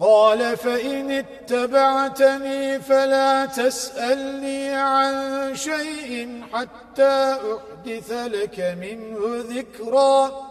قال فإن اتبعتني فلا تسألني عن شيء حتى أحدث لك منه ذكرًا